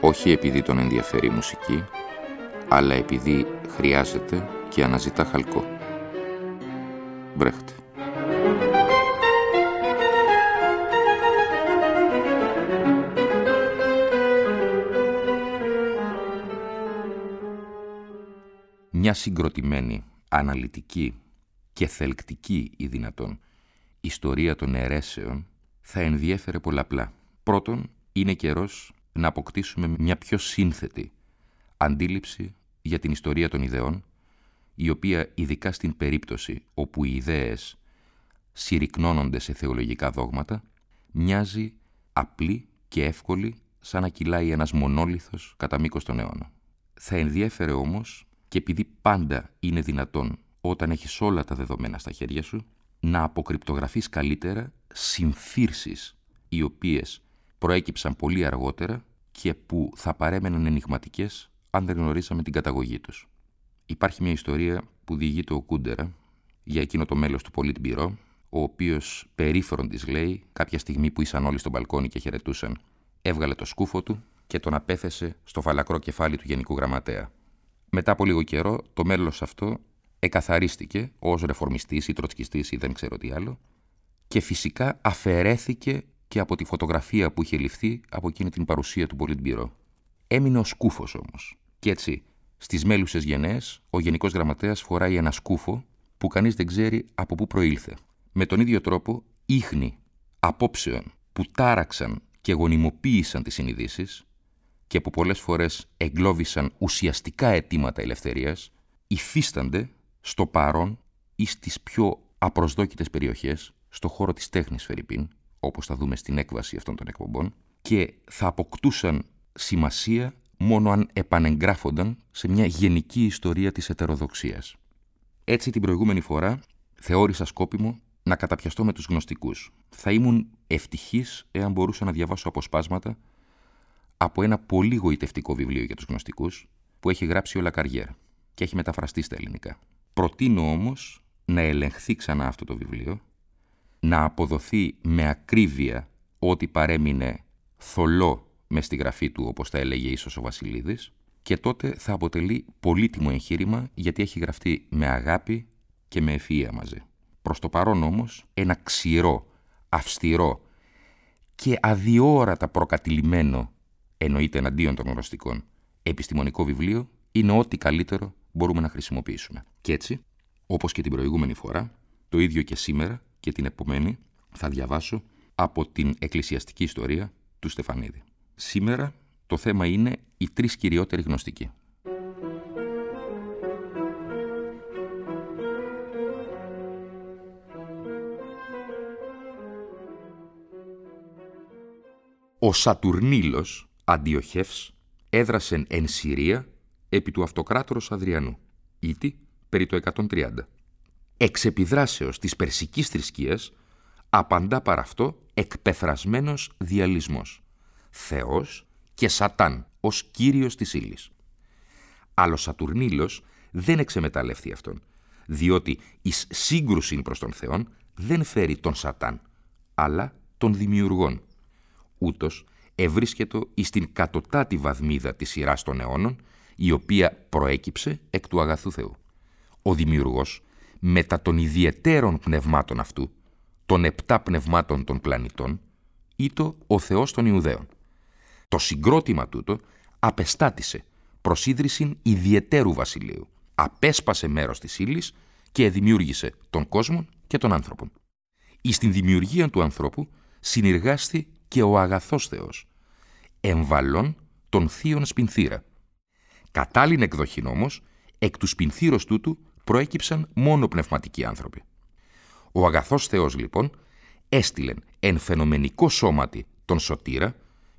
όχι επειδή τον ενδιαφέρει η μουσική, αλλά επειδή χρειάζεται και αναζητά χαλκό. Βρέχτε. Μια συγκροτημένη, αναλυτική και θελκτική ή δυνατόν ιστορία των αιρέσεων θα ενδιέφερε πολλαπλά. Πρώτον, είναι καιρός να αποκτήσουμε μια πιο σύνθετη αντίληψη για την ιστορία των ιδεών, η οποία ειδικά στην περίπτωση όπου οι ιδέες συρρυκνώνονται σε θεολογικά δόγματα, μοιάζει απλή και εύκολη σαν να κυλάει ένας μονόλιθος κατά μήκος των αιώνων. Θα ενδιέφερε όμως και επειδή πάντα είναι δυνατόν όταν έχεις όλα τα δεδομένα στα χέρια σου, να αποκρυπτογραφείς καλύτερα συμφύρσεις οι οποίες προέκυψαν πολύ αργότερα και που θα παρέμεναν ενηγματικές αν δεν γνωρίσαμε την καταγωγή τους. Υπάρχει μια ιστορία που διηγείται ο Κούντερα για εκείνο το μέλος του Πολίτμπυρό, ο οποίος περίφερον της λέει, κάποια στιγμή που ήσαν όλοι στο μπαλκόνι και χαιρετούσαν, έβγαλε το σκούφο του και τον απέθεσε στο φαλακρό κεφάλι του Γενικού Γραμματέα. Μετά από λίγο καιρό, το μέλος αυτό εκαθαρίστηκε ως ρεφορμιστής ή τροτσκιστής ή δεν ξέρω τι άλλο και φυσικά αφαιρέθηκε και από τη φωτογραφία που είχε ληφθεί από εκείνη την παρουσία του Πολίτμπυρο. Έμεινε ο σκούφος όμως. Κι έτσι, στις μέλουσες γενναίες, ο Γενικός Γραμματέας φοράει ένα σκούφο που κανείς δεν ξέρει από πού προήλθε. Με τον ίδιο τρόπο, ίχνη απόψεων που τάραξαν και γονιμοποίησαν τις συνειδήσεις και που πολλές φορές εγκλώβησαν ουσιαστικά αιτήματα ελευθερίας, υφίστανται στο παρόν ή στις πιο απροσδόκητες περιοχές, στο χώρο της τέχνης Φερρυπίν, όπως θα δούμε στην έκβαση αυτών των εκπομπών, και θα αποκτούσαν σημασία μόνο αν επανεγγράφονταν σε μια γενική ιστορία της ετεροδοξίας. Έτσι την προηγούμενη φορά θεώρησα σκόπιμο να καταπιαστώ με τους γνωστικούς. Θα ήμουν ευτυχής εάν μπορούσα να διαβάσω αποσπάσματα από ένα πολύ γοητευτικό βιβλίο για τους γνωστικούς που έχει γράψει ο Λακαριέρ και έχει μεταφραστεί στα ελληνικά. Προτείνω όμως να ελεγχθεί ξανά αυτό το βιβλίο να αποδοθεί με ακρίβεια ό,τι παρέμεινε θολό μες στη γραφή του, όπως τα έλεγε ίσως ο Βασιλίδης, και τότε θα αποτελεί πολύτιμο εγχείρημα γιατί έχει γραφτεί με αγάπη και με ευφυΐα μαζί. Προς το παρόν όμως, ένα ξηρό, αυστηρό και αδιόρατα προκατηλημένο, εννοείται εναντίον των γνωστικών, επιστημονικό βιβλίο είναι ό,τι καλύτερο μπορούμε να χρησιμοποιήσουμε. Και έτσι, όπως και την προηγούμενη φορά, το ίδιο και σήμερα, και την επομένη θα διαβάσω από την εκκλησιαστική ιστορία του Στεφανίδη. Σήμερα το θέμα είναι οι τρεις κυριότεροι γνωστικοί. Ο Σατουρνίλος, αντιοχεύς, έδρασε εν Συρία επί του αυτοκράτορος Αδριανού, ήτι περί το 130 εξ επιδράσεως της περσικής θρησκείας, απαντά παρά αυτό εκπεφρασμένος διαλυσμός. Θεός και Σατάν ως κύριος της ύλης. Αλλά ο Σατουρνίλος δεν εξεμεταλλεύθη αυτόν, διότι εις σύγκρουση προς τον Θεόν δεν φέρει τον Σατάν, αλλά τον δημιουργών. Ούτως ευρίσκεται εις την κατωτάτη βαθμίδα της σειράς των αιώνων, η οποία προέκυψε εκ του αγαθού Θεού. Ο δημιουργός μετά των ιδιαιτέρων πνευμάτων αυτού, των επτά πνευμάτων των πλανητών, ήτο ο Θεός των Ιουδαίων. Το συγκρότημα τούτο απεστάτησε προς ίδρυσιν ιδιαιτέρου βασιλείου, απέσπασε μέρος της ύλης και δημιούργησε τον κόσμο και τον άνθρωπον. Εις την δημιουργία του ανθρώπου συνεργάστη και ο αγαθός Θεός, εμβαλών τον θείον σπινθήρα. Κατάλληλη εκδοχήν όμως, εκ του σπινθήρος τούτου προέκυψαν μόνο πνευματικοί άνθρωποι. Ο αγαθός Θεός λοιπόν έστειλεν εν φαινομενικό σώματι τον σωτήρα,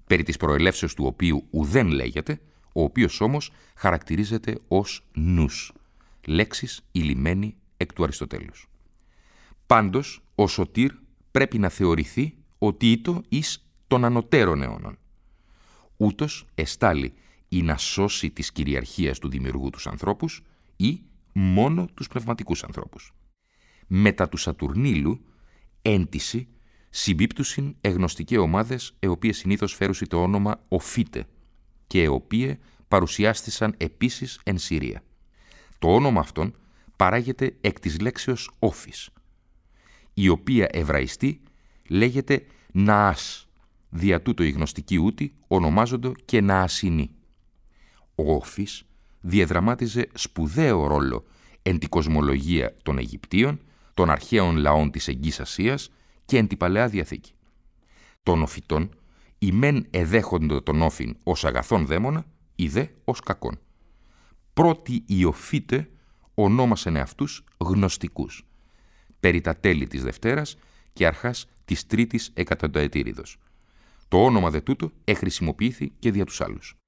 περί της προελεύσεως του οποίου ουδέν λέγεται, ο οποίος όμως χαρακτηρίζεται ως νους, λέξεις ηλυμένη εκ του Αριστοτέλους. Πάντως, ο Σωτήρ πρέπει να θεωρηθεί ότι ήτο εις των ανωτέρων αιώνων. Ούτως εστάλει ή να σώσει της κυριαρχίας του δημιουργού τους ανθρώπους ή μόνο τους πνευματικούς ανθρώπους. Μετά του Σατουρνίλου, έντιση, συμπίπτουσιν εγνωστικέ ομάδες, οι οποίες συνήθως φέρουσι το όνομα Οφίτε και οι οποίες παρουσιάστησαν επίσης εν Συρία. Το όνομα αυτόν παράγεται εκ της λέξεως όφης, η οποία εβραϊστή λέγεται Ναάς, δια τούτο οι γνωστικοί ούτοι ονομάζονται και Ναασινοί. Ο όφης διαδραμάτιζε σπουδαίο ρόλο εν τη κοσμολογία των Αιγυπτίων, των αρχαίων λαών της Εγγύης Ασίας και εν τη Παλαιά Διαθήκη. Των οφητών, οι μεν εδέχονται τον όφιν ως αγαθόν δαίμονα, οι δε ως κακόν. Πρώτοι οι οφίτε ονόμασαν αυτούς γνωστικούς, περί τα τέλη της Δευτέρας και αρχάς της Τρίτης εκατονταετήριδος. Το όνομα δε τούτο εχρησιμοποιήθη και δια τους άλλους.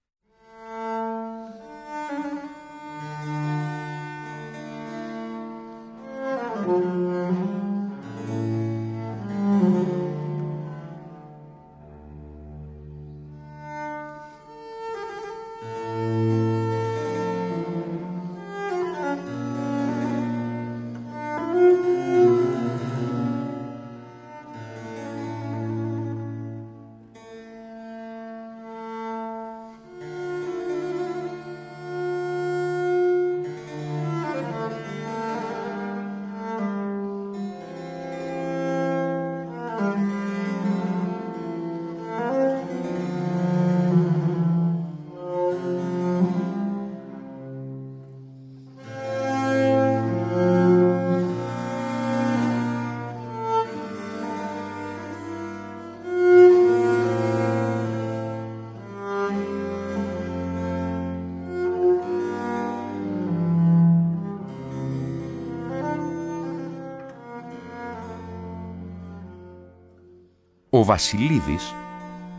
Ο Βασιλίδης,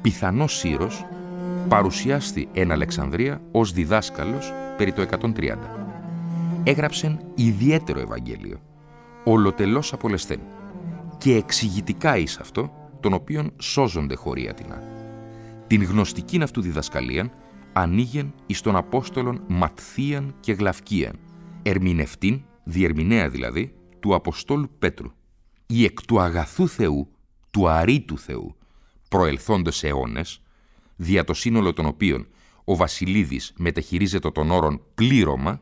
πιθανός Σύρος, παρουσιάστη εν Αλεξανδρία ως διδάσκαλος περί το 130. Έγραψεν ιδιαίτερο Ευαγγέλιο, ολοτελώς απολεσθέν και εξηγητικά εις αυτό, τον οποίον σώζονται χωρίατινα. Την γνωστικήν αυτού διδασκαλίαν ανοίγεν εις των Απόστολων Ματθίαν και Γλαυκίαν, ερμηνευτήν, διερμηνέα δηλαδή, του Αποστόλου Πέτρου. Η εκ του αγαθού Θεού του αρήτου Θεού, προελθόντος αιώνες, δια το σύνολο των οποίων ο Βασιλίδης μεταχειρίζεται τον όρον πλήρωμα,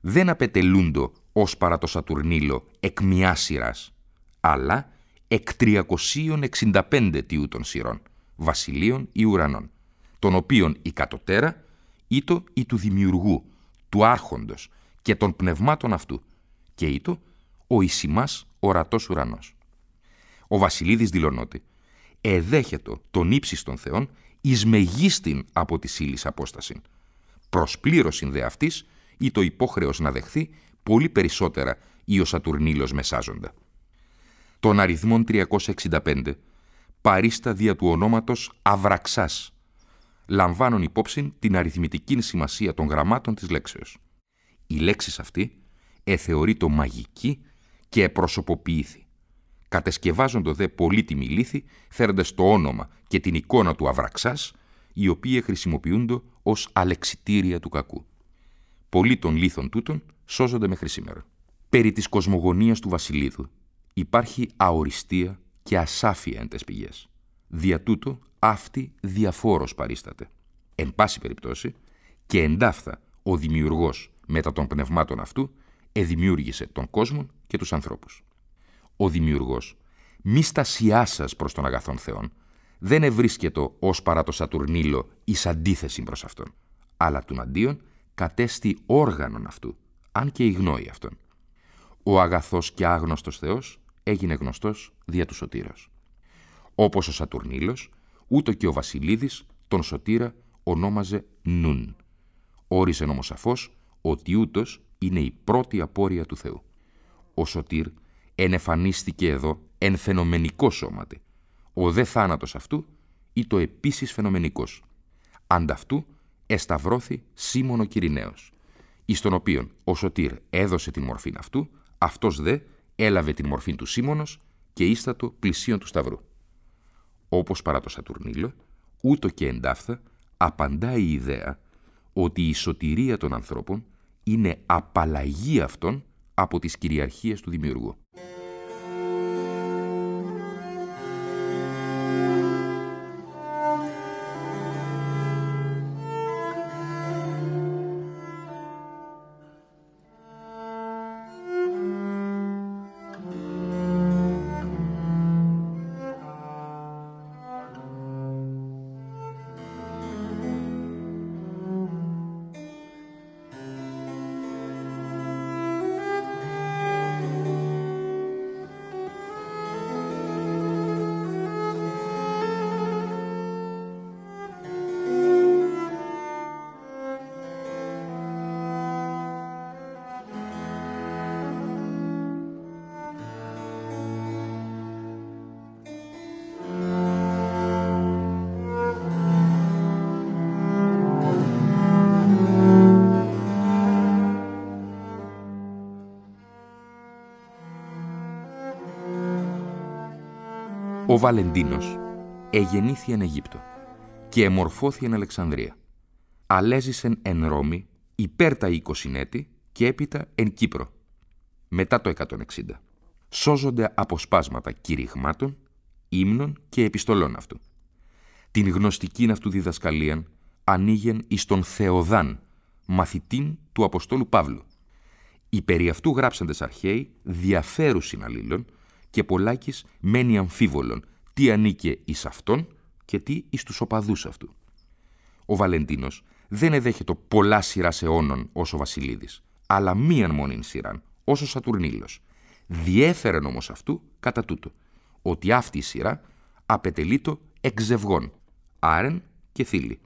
δεν απετελούντο ως παρά το Σατουρνίλο εκ μιας σειράς, αλλά εκ 365 τιού των σειρών, βασιλείων ή ουρανών, των οποίων η κατωτέρα ήτο ή του δημιουργού, του άρχοντος και των πνευμάτων αυτού, και ήτο ο Ισημάς ορατός ουρανός. Ο Βασιλίδης δηλωνότι εδέχετο τον ύψιστον Θεών εις μεγίστην από τη ύλη απόσταση. Προσπλήρωσιν δε αυτής ή το υπόχρεος να δεχθεί πολύ περισσότερα ή ο Σατουρνίλος μεσάζοντα. Τον αριθμόν 365 παρίστα δια του ονόματος Αβραξάς, λαμβάνουν υπόψη την αριθμητική σημασία των γραμμάτων της λέξεως. Η λέξη αυτή εθεωρεί το μαγική και επροσωποποιήθη κατεσκευάζοντο δε πολύτιμη λύθη, φέροντας το όνομα και την εικόνα του Αβραξάς, οι οποίοι χρησιμοποιούνται ως αλεξιτήρια του κακού. Πολλοί των λίθων τούτων σώζονται μέχρι σήμερα. Περί της κοσμογονίας του Βασιλίδου υπάρχει αοριστία και ασάφεια εν τες πηγές. Δια τούτο αυτή διαφόρος παρίσταται. Εν πάση περιπτώσει και εντάφθα ο δημιουργός μετά των πνευμάτων αυτού εδημιούργησε τον κόσμο και τους ανθρώπους ο δημιουργός, μη στασιά σα προς τον αγαθόν Θεόν, δεν ευρίσκεται ως παρά το Σατουρνίλο εις αντίθεση προς Αυτόν, αλλά του αντίον κατέστη όργανον αυτού, αν και γνώη Αυτόν. Ο αγαθός και άγνωστος Θεός έγινε γνωστός δια του Σωτήρος. Όπως ο Σατουρνίλος, ούτω και ο Βασιλίδης τον Σωτήρα ονόμαζε Νουν. Όρισε όμως σαφώς ότι ούτως είναι η πρώτη απόρρια του Θεού. Ο Σωτήρ ενεφανίστηκε εδώ εν φαινομενικός Ο δε θάνατος αυτού ή το επίσης φαινομενικός. Ανταυτού εσταυρώθη Σίμωνο Κυριναίος, εις τον οποίον ο Σωτήρ έδωσε την μορφή αυτού, αυτός δε έλαβε την μορφή του Σίμωνος και ίστατο πλησίον του Σταυρού. Όπως παρά το Σατουρνίλο, ούτω και εντάφθα απαντάει η ιδέα ότι η σωτηρία των ανθρώπων είναι απαλλαγή αυτών από τις κυριαρχίες του Δημιουργού. Ο Βαλεντίνος εγεννήθη εν Αιγύπτο και εμορφώθη εν Αλεξανδρία. Αλέζησεν εν Ρώμη υπέρ τα είκοσιν και έπειτα εν Κύπρο, μετά το 160. Σώζονται αποσπάσματα κηρυγμάτων, ύμνων και επιστολών αυτού. Την γνωστική αυτού διδασκαλίαν ανοίγεν εις τον Θεοδάν, μαθητήν του Αποστόλου Παύλου. Οι περί αυτού γράψαντες αρχαίοι διαφέρουσιν αλλήλων και πολλάκις μένει αμφίβολον τι ανήκε εις αυτόν και τι εις τους οπαδούς αυτού. Ο Βαλεντίνος δεν εδέχεται πολλά σειρά αιώνων ως ο Βασιλίδης, αλλά μίαν μόνην σειράν, ως ο Σατουρνίλος. Διέφερεν όμως αυτού κατά τούτο, ότι αυτή η σειρά απετελεί το εξευγών, άρεν και θήλη.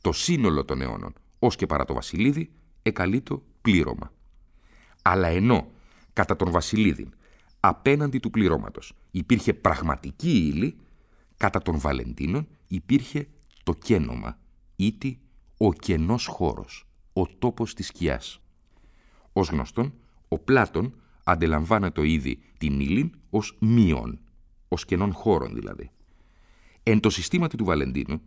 Το σύνολο των αιώνων, ως και παρά το Βασιλίδη, εκαλεί το πλήρωμα. Αλλά ενώ κατά τον Βασιλίδη απέναντι του πληρώματος υπήρχε πραγματική ύλη, κατά τον Βαλεντίνων υπήρχε το κένομα, ήτι ο κενός χώρος, ο τόπος της σκιάς. Ως γνωστόν, ο Πλάτων αντιλαμβάνεται ήδη την ύλη ως μείον, ως κενών χώρων δηλαδή. Εν το συστήματι του Βαλεντίνου,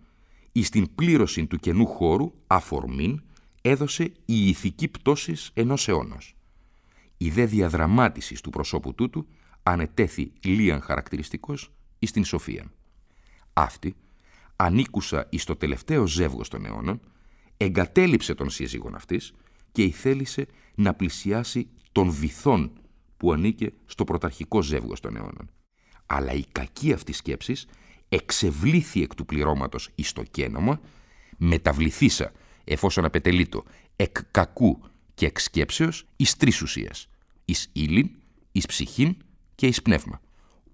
εις την πλήρωση του κενού χώρου, αφορμήν, έδωσε η ηθική πτώσης ενός αιώνος η δε διαδραμάτισης του προσώπου τούτου ανετέθη λίαν χαρακτηριστικός εις την σοφία. Αυτή, ανήκουσα εις το τελευταίο ζεύγος των αιώνων, εγκατέλειψε τον σύζυγον αυτής και ηθέλησε να πλησιάσει τον βυθόν που ανήκε στο πρωταρχικό ζεύγος των αιώνων. Αλλά η κακή αυτή σκέψης εξευλήθη εκ του πληρώματος εις το κένομα, μεταβληθήσα, εφόσον απετελείτο, εκ κακού και εξσκέψεως εις τρεις ουσίες, εις ύλην, εις ψυχήν και εις πνεύμα.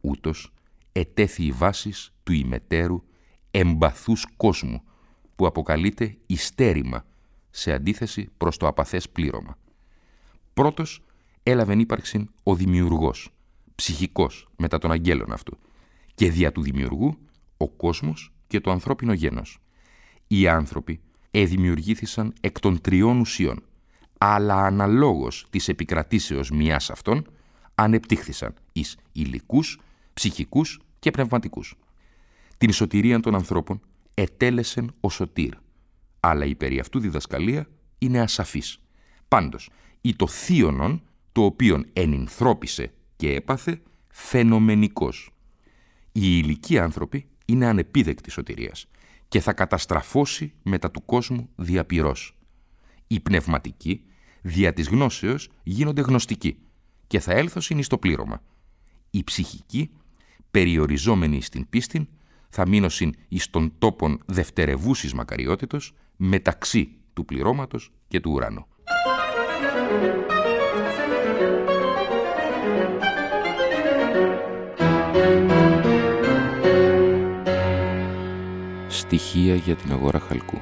Ούτως ετέθη η βάσης του ημετέρου εμπαθούς κόσμου, που αποκαλείται ιστέρημα, σε αντίθεση προς το απαθές πλήρωμα. Πρώτος έλαβεν ύπαρξη ο δημιουργός, ψυχικός μετά των αγγέλων αυτού, και δια του δημιουργού ο κόσμος και το ανθρώπινο γένος. Οι άνθρωποι εδημιουργήθησαν εκ των τριών ουσιών, αλλά αναλόγως της επικρατήσεως μιας αυτών, ανεπτύχθησαν εις υλικούς, ψυχικούς και πνευματικούς. Την σωτηρία των ανθρώπων ετέλεσεν ο σωτήρ, αλλά η περί αυτού διδασκαλία είναι ασαφής. Πάντως, ή το θείονον, το οποίον ενυνθρώπισε και έπαθε, φαινομενικός. Οι υλικοί άνθρωποι είναι ανεπίδεκτοι σωτηρίας και θα καταστραφώσει μετά του κόσμου διαπυρός. Οι πνευματικοί δια της γνώσεως γίνονται γνωστικοί και θα έλθωσιν στο πλήρωμα. Οι ψυχικοί, περιοριζόμενοι στην πίστη, θα μείνωσιν εις των τόπων δευτερευούσης μακαριότητος μεταξύ του πληρώματος και του ουρανού. Στοιχεία για την αγορά χαλκού.